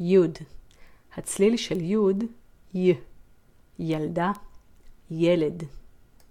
יוד. הצליל של יוד, י. ילדה, ילד.